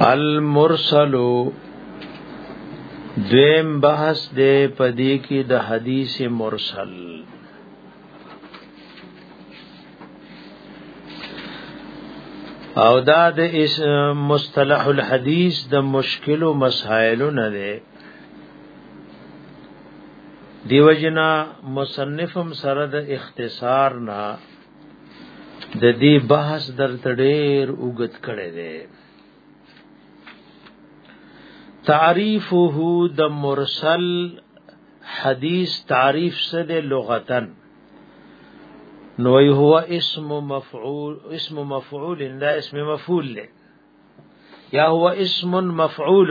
المرسل دویم بحث دے پدی کی د حدیث مرسل او دا د مصطلح الحدیث د مشکل مسائل نه ده دیو جنا مصنفم سره د اختصار نه د دې بحث در تډیر اوګت کړي دي تعریفه د مرسل حدیث تعریف څه د لغتن نو هو اسم مفعول اسم مفعول دا اسم مفعول له یا هو اسم مفعول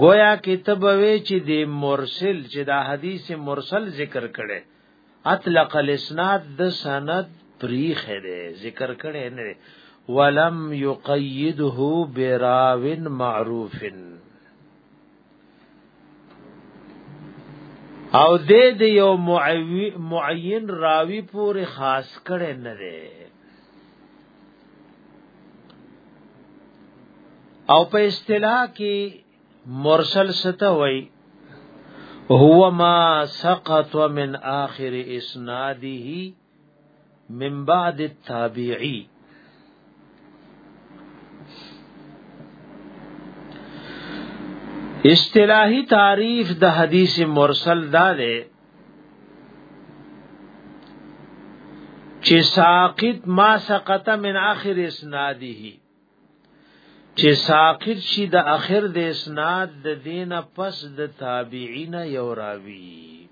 گویا کتاب وی چې د مرسل چې دا حدیث مرسل ذکر کړي اطلق الاسناد د سند پریخ دی ذکر کړي نه ولم یقیده براو معروف او د دې یو معین راوی پورې خاص کړي نه دی او په اصطلاح کې مرسل ستا وای هو ما سقط من اخر اسناده من بعد التابعی اصطلاحی تعریف د حدیث مرسل دا ده چې ساقط ما سقط من اخر اسناده چې ساقط شي د اخر د اسناد د دین پس د تابعین یو راوی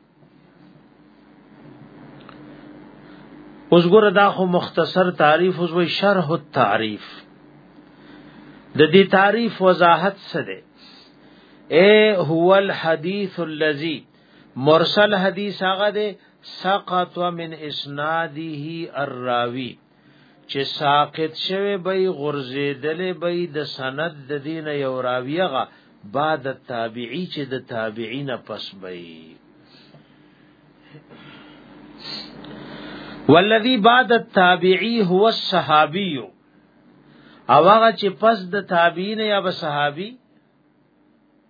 اوس ګره دا خو مختصر تعریف اوس وی شرح التعریف د دې تعریف وضاحت څه ده اے هو الحدیث الذی مرسل حدیث هغه ده سقط من اسناده الراوی چې ساقط شوی به غرزیدل به د سند د دین یو راویغه بعد تابعی چې د تابعین پس به والذي بعد التابعي هو الصحابي او هغه چې پس د تابعین یا به صحابي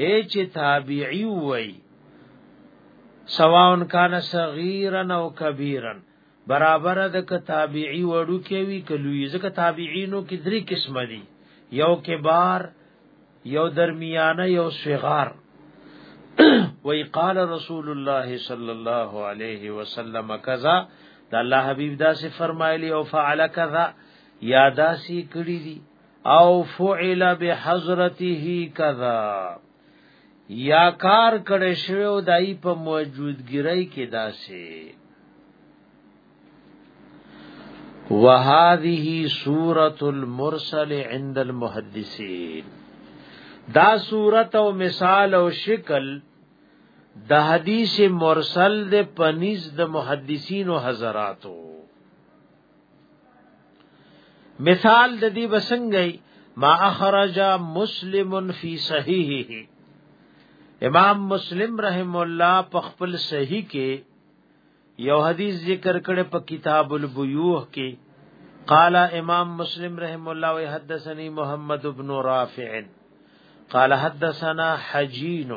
اے چې تابعی وای سواون کان صغیرا او کبیرا برابر د ک تابعی وړو کې وی کلوی ځکه تابعینو کې درې قسم دي یو کبار یو درمیانه یو صغار وی قال رسول الله صلی الله علیه وسلم کذا د الله حبیب دا سے فرمایلی او فعل کذا یاداسی کړی دي او فعل بحضرته کذا یا کار کړي شوی او دای په موجودګری کې داسې وهذه سوره المرسل عند المحدثين دا صورت او مثال او شکل د حدیث مرسل د پنیز د محدثین او حضراتو مثال د دې بسنګي ما اخرج مسلم فی صحیحه امام مسلم رحم الله په خپل صحیح کې یو حدیث ذکر کړي په کتاب البیوه کې قال امام مسلم رحم الله وی حدثني محمد بن رافع قال حدثنا حجين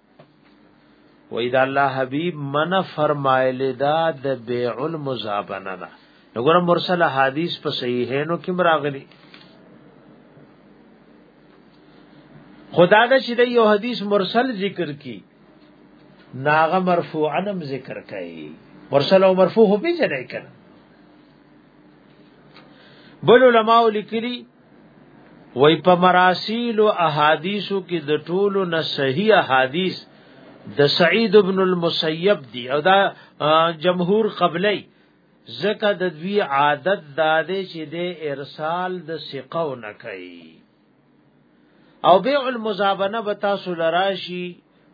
وای دا الله حبیب من فرمایلی دا د بیع المزابنه دا وګوره مرسل حدیث په صحیحینو کې مراغلی خدا دا چې یو حدیث مرسل ذکر کی ناغه مرفوعا هم ذکر کړي مرسل او مرفوع به ځای کړي بل علماء لیکلي وای په مراسیل او احادیثو کې د ټولو نه صحیح احادیث د سعید ابن المسیب دی او دا جمهور قبلی زکه د دوی عادت دادې چې د ارسال د ثقو نه کوي او بیع المزابنه به تاسو لراشي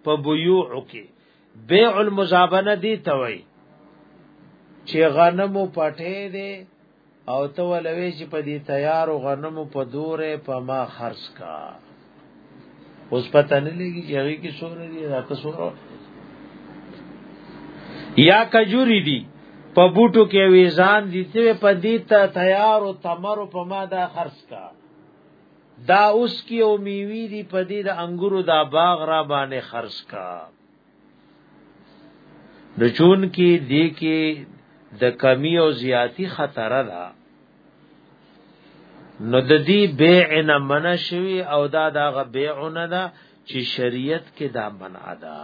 په بيوع کې بیع المزابنه دی توي چې غنمو پټې دي او ته ولوي چې په دې تیار غنمو په دوره په ما خرڅ کا اوس پته نه لګي چې هغه کې سور دي دا ته سور یا کجوري دي په بوټو کې ویزان دي چې په دې ته تیار او تمر په ما دا خرڅ کا دا اوس کې او میوي دي په دې د انګورو دا باغ را باندې خرڅ کا نو چون کې دې کې د کمی او زیاتی خطر ده نو د دې بیع نه منع شوی او دا دغه بیع نه ده چې شریعت کې دا منع ده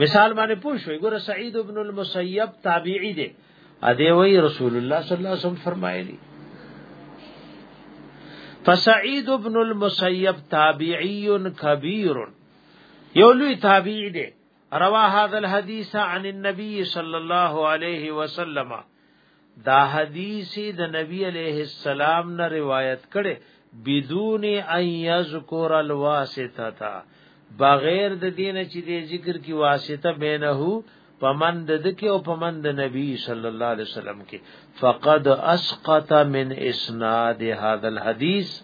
مثال باندې پوه شو ګوره سعید ابن المسیب تابعی دی ا دې وی رسول الله صلی الله علیه وسلم فرمایلی فسعید ابن المسیب تابعی کبیر یو لوی تابعی دی روا هذا الحديث عن النبي صلى الله عليه وسلم دا حدیث د نبی علیہ السلام نه روایت کړي بدون ان یذکر الواسطه بغیر د دین چې د ذکر کی واسطه بینه پمن د دکی او پمن د نبی صلی الله علیه وسلم کې فقد اسقط من اسناد هذا الحديث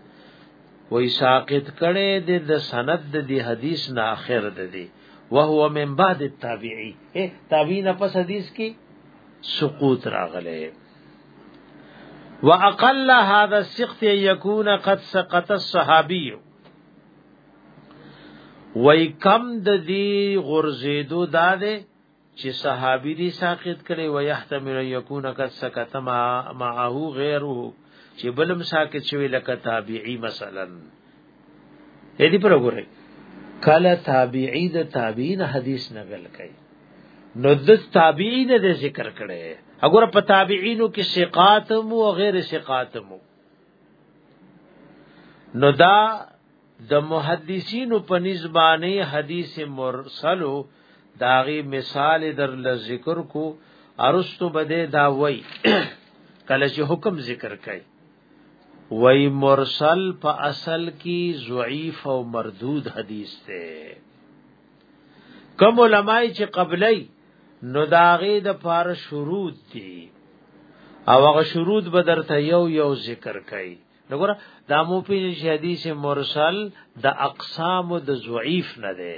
وای ساقط کړي د سند د دې حدیث نه اخر د دې وهو من بعد التابعی تابعین پس حدیث کې سقوط راغله واقل هذا السقط يكون قد سقط الصحابي وای کم د دې غرزیدو داده چې صحابي دي ساقط کړي و يحتمل يكون قد سكت ما معه غيره چې بلم ساقط شوی لکه تابعي مثلا اې دې پر وګورئ کله تابعي د تابعین حدیث نقل کوي نو د تابعین د ذکر کړي وګوره په تابعینو کې ثقات مو او غیر ثقات مو نو دا د محدثین په نسبانه حدیث مرسل داغي مثال در ل ذکر کو ارستو بده دا وای کله چې حکم ذکر کړي وای مرسل په اصل کې ضعیف او مردود حدیث ده کم علماي چې قبلي نو داغي د پار شروط دي او هغه شروط به درته یو یو ذکر کړي نګور دا مو په حدیث مرسل د اقسام د ضعیف نه ده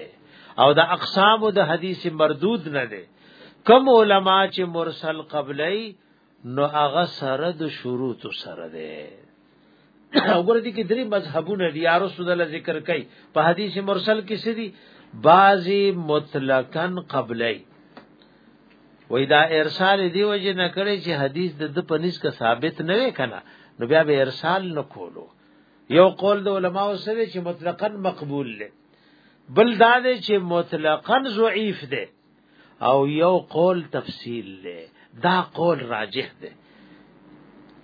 او د اقسام د حدیث مردود نه ده کم علما چې مرسل قبلی نو هغه سره د شروط سره ده وګوره دي کې درې مذهبونه دي یا رسول الله ذکر کوي په حدیث مرسل کې څه دي بعضی مطلقاً قبلی وای دا ارسال دی وجه نه کړی چې حدیث د د پنځ کا ثابت نه وی کنه نو بیا به ارسال نه کولو یو قول د علماو سره چې مطلقاً مقبول دی بل دا دی چې مطلقاً ضعیف دی او یو قول تفصیل دی دا قول راجح دی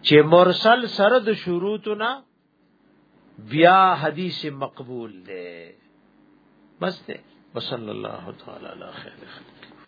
چې مرسل سره د شروطنا بیا حدیث مقبول دی بس دی وصلی الله تعالی علی خیر خلق